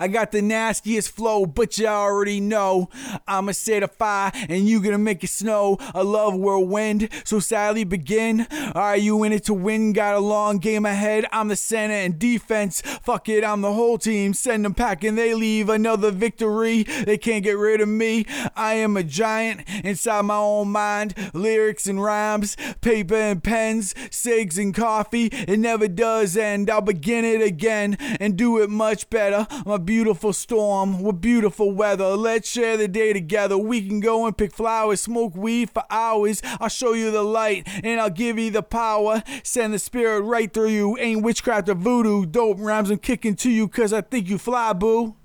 I got the nastiest flow, but you already know I'ma set a fire and you gonna make it snow. A love whirlwind, so sadly begin. Are you in it to win? Got a long game ahead. I'm the center and defense. Fuck it, I'm the whole team. Send them packing, they leave another victory. They can't get rid of me. I am a giant inside my own mind. Lyrics and rhymes, paper and pens, cigs and coffee. It never does end. I'll begin it again and do it much better. Beautiful storm with beautiful weather. Let's share the day together. We can go and pick flowers, smoke weed for hours. I'll show you the light and I'll give you the power. Send the spirit right through you. Ain't witchcraft or voodoo. Dope rhymes I'm kicking to you cause I think you fly, boo.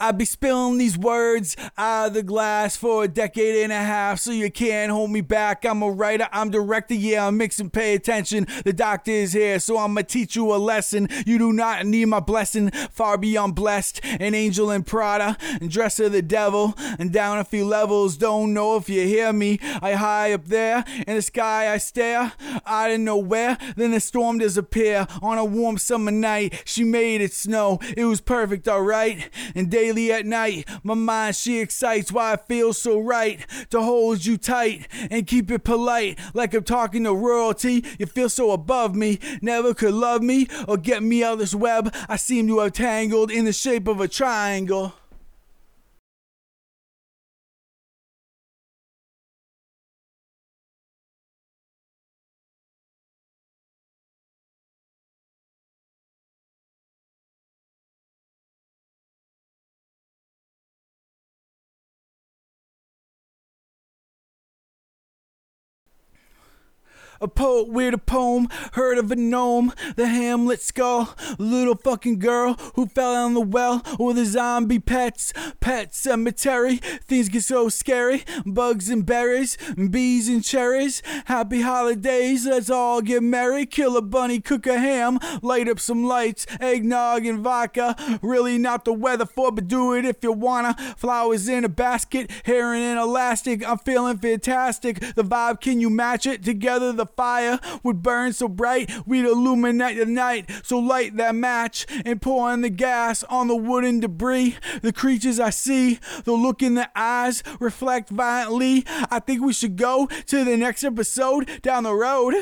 I be spilling these words out of the glass for a decade and a half, so you can't hold me back. I'm a writer, I'm director, yeah, I'm mixing, pay attention. The doctor is here, so I'ma teach you a lesson. You do not need my blessing, far beyond blessed. An angel in Prada, and dress of the devil, and down a few levels. Don't know if you hear me. I high up there, in the sky I stare, out of nowhere. Then the storm disappear on a warm summer night. She made it snow, it was perfect, alright. And daily at night, my mind she excites why I feel so right to hold you tight and keep it polite like I'm talking to royalty. You feel so above me, never could love me or get me out of this web. I seem to have tangled in the shape of a triangle. A poet with a poem, heard of a gnome, the Hamlet skull, little fucking girl who fell down the well with the zombie pets, pet cemetery. Things get so scary, bugs and berries, bees and cherries. Happy holidays, let's all get merry. Kill a bunny, cook a ham, light up some lights, eggnog and vodka. Really not the weather for, but do it if you wanna. Flowers in a basket, hair in an elastic. I'm feeling fantastic. The vibe, can you match it? Together, the fire would burn so bright we'd illuminate the night. So light that match and pour in the gas on the wooden debris. The creatures I see, the look in the eyes reflect violently. I think we should go to the next episode down the road.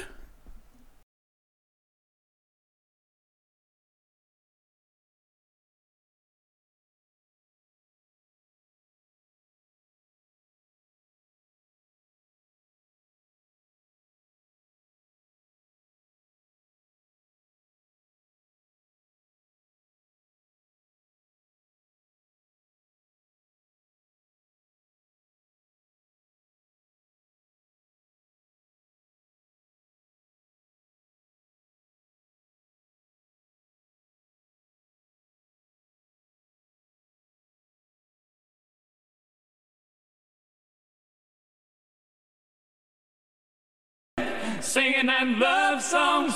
Singing them love songs,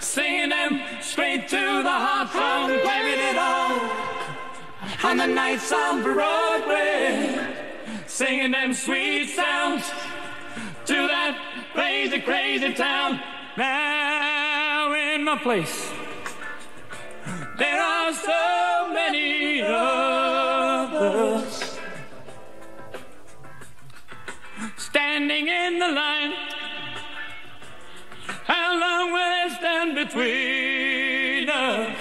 singing them straight to the heart from blaming it all on the nights on Broadway, singing them sweet sounds to that crazy, crazy town. Now in my place, there are so many others standing in the line. Between us?